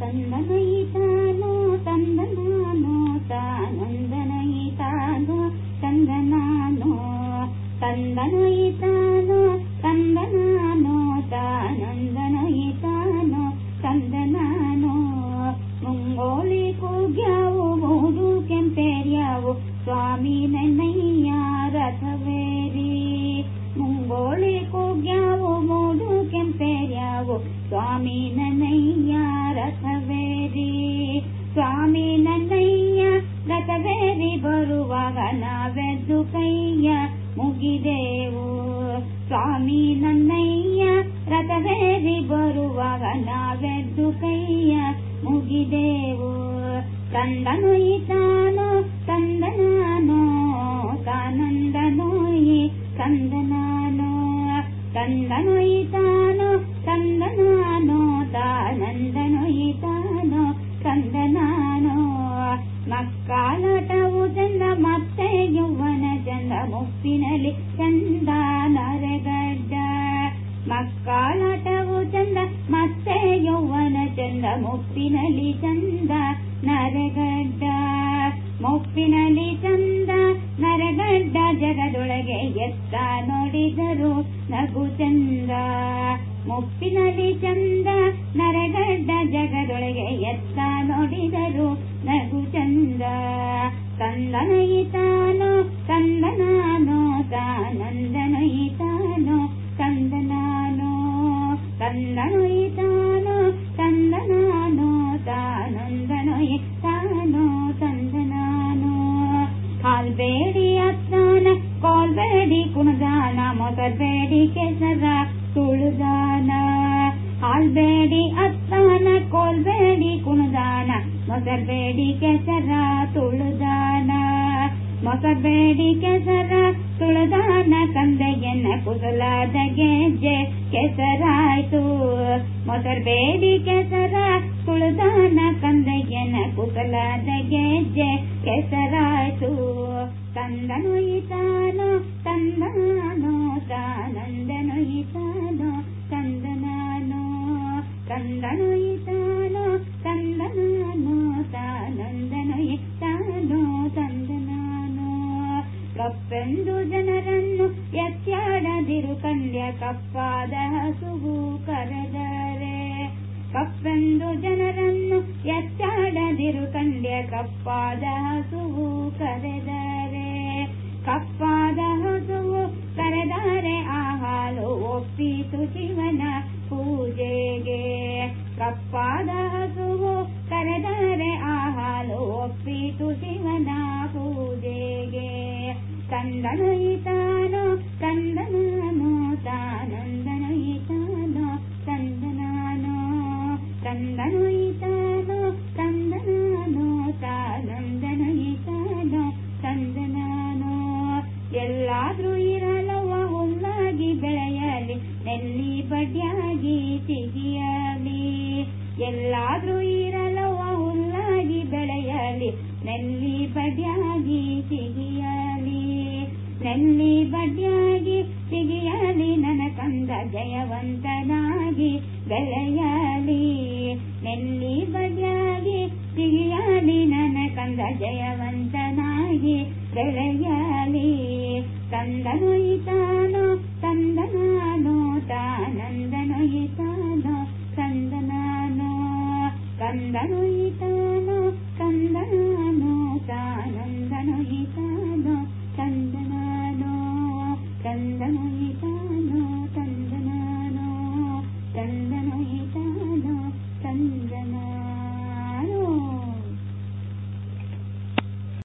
ತಂದನಯಿತಾನೋ ತಂದನಾನೋ ತಾನಂದನಯಿತಾನೋ ತಂದನಾನೋ ತಂದನಯಿತಾನೋ ತಂದನಾನೋ ತಾನಂದನಯಿತಾನೋ ತಂದನಾನೋ ಮುಂಗೋಳಿ ಕೂಗ್ಯಾವು ಮೂಡು ಕೆಂಪೇರ್ಯಾವು ಸ್ವಾಮಿ ನನ್ನಯ್ಯ ರಥವೇರಿ ಮುಂಗೋಳಿ ಕೂಗ್ಯಾವು ಮೂಡು ಕೆಂಪೇರ್ಯಾವು ಸ್ವಾಮಿ ನನ್ನಯ್ಯ ಸ್ವಾಮಿ ನನ್ನಯ್ಯ ರಥವೇರಿ ಬರುವಾಗ ನಾವೆದ್ದು ಕೈಯ ಮುಗಿದೆವು ಸ್ವಾಮಿ ನನ್ನಯ್ಯ ರಥವೇರಿ ಬರುವಾಗ ನಾವೆದ್ದು ಕೈಯ ಮುಗಿದೆವು ತಂದನೊಯ್ತಾನೋ ತಂದನಾನೋ ತಾನಂದನೋಯಿ ತಂದನಾನೋ ತಂದನೊಯ್ತಾನೋ ತಂದನಾನೋ ತಾನಂದನೊಯ್ತಾನೋ ತಂದನಾನೋ ಮಕ್ಕಾಲಟವು ಚಂದ ಮತ್ತೆ ಯೌವನ ಚಂದ ಮುಪ್ಪಿನಲ್ಲಿ ಚಂದ ನರಗಡ್ಡ. ಮಕ್ಕಾಲಟವು ಚಂದ ಮತ್ತೆ ಯೌವನ ಚಂದ ಮುಪ್ಪಿನಲ್ಲಿ ಚಂದ ನರಗಡ್ಡ. ಮುಪ್ಪಿನಲ್ಲಿ ಚಂದ ನರಗಡ್ಡ ಜಗದೊಳಗೆ ಎತ್ತ ನೋಡಿದರು ನಗು ಚಂದ. ಮುಪ್ಪಿನಲ್ಲಿ ಚಂದ ನರಗಡ್ಡ ಜಗದೊಳಗೆ ಎತ್ತ ನೋಡಿದರು ನಗು ಚಂದ ಕಂದನಯಿತಾನೋ ಕಂದನಾನೋ ತಾನಂದನಯಿತಾನೋ ಕಂದನಾನೋ ಕಂದನೊಯಿತಾನೋ ಕಂದನಾನೋ ತಾನಂದನೊಯಿತಾನೋ ತಂದನಾನೋ ಹಾಲ್ಬೇಡಿ ಅತ್ತಾನ ಕೋಲ್ಬೇಡಿ ಕುಣದಾನ ಮೊಸರ್ಬೇಡಿ ಕೆಸರ ತುಳುದಾನ ಹಾಲ್ಬೇಡಿ ಅತ್ತಾನ ಕೋಲ್ಬೇಡಿ ಕುಣದಾನ ಮೊಸರ್ಬೇಡಿ ಕೆಸರ ತುಳುದಾನ ಬೇಡಿ ಕೆಸರ ತುಳುದಾನ ಕಂದೆಯನ್ನ ಕುಸಲಾದ ಗೆಜ್ಜೆ ಕೆಸರಾಯ್ತು. ಮೊಸರ್ಬೇಡಿ ಕೆಸರ ತುಳುದಾನ ಕಂದೆಯನ್ನ ಕುಸಲಾದ ಗೆಜ್ಜೆ ಕೆಸರಾಯ್ತು. ತಂದನೊಯ್ತಾನೋ ತಾನಂದನು ತಾನಂದನೊಯ್ತಾನೋ ಕಪ್ಪೆಂದು ಜನರನ್ನು ಎತ್ತಾಡದಿರು ಕಂಡ್ಯ ಕಪ್ಪಾದ ಹಸುವು ಕರೆದರೆ. ಕಪ್ಪೆಂದು ಜನರನ್ನು ಎತ್ತಾಡದಿರು ಕಂಡ್ಯ ಕಪ್ಪಾದ ಹಸುವು ಕರೆದರೆ. ಕಪ್ಪಾದ ಹಸುವು ಕರೆದರೆ ಆ ಹಾಲು ಒಪ್ಪಿತು ಶಿವನ ಪೂಜೆಗೆ. ಕಪ್ಪಾದ ನೆಲ್ಲಿ ಬಡ್ಯಾಗಿ ಸಿಗಿಯಲಿ, ನಲ್ಲಿ ಬಡ್ಯಾಗಿ ಸಿಗಿಯಲಿ, ನನ್ನ ಕಂದ ಜಯವಂತನಾಗಿ ಬೆಳೆಯಲಿ. ನಲ್ಲಿ ಬಡ್ಯಾಗಿ ಸಿಗಿಯಲಿ, ನನ್ನ ಕಂದ ಜಯವಂತನಾಗಿ ಬೆಳೆಯಲಿ. ತಂದನಾನೋ